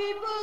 happy birthday.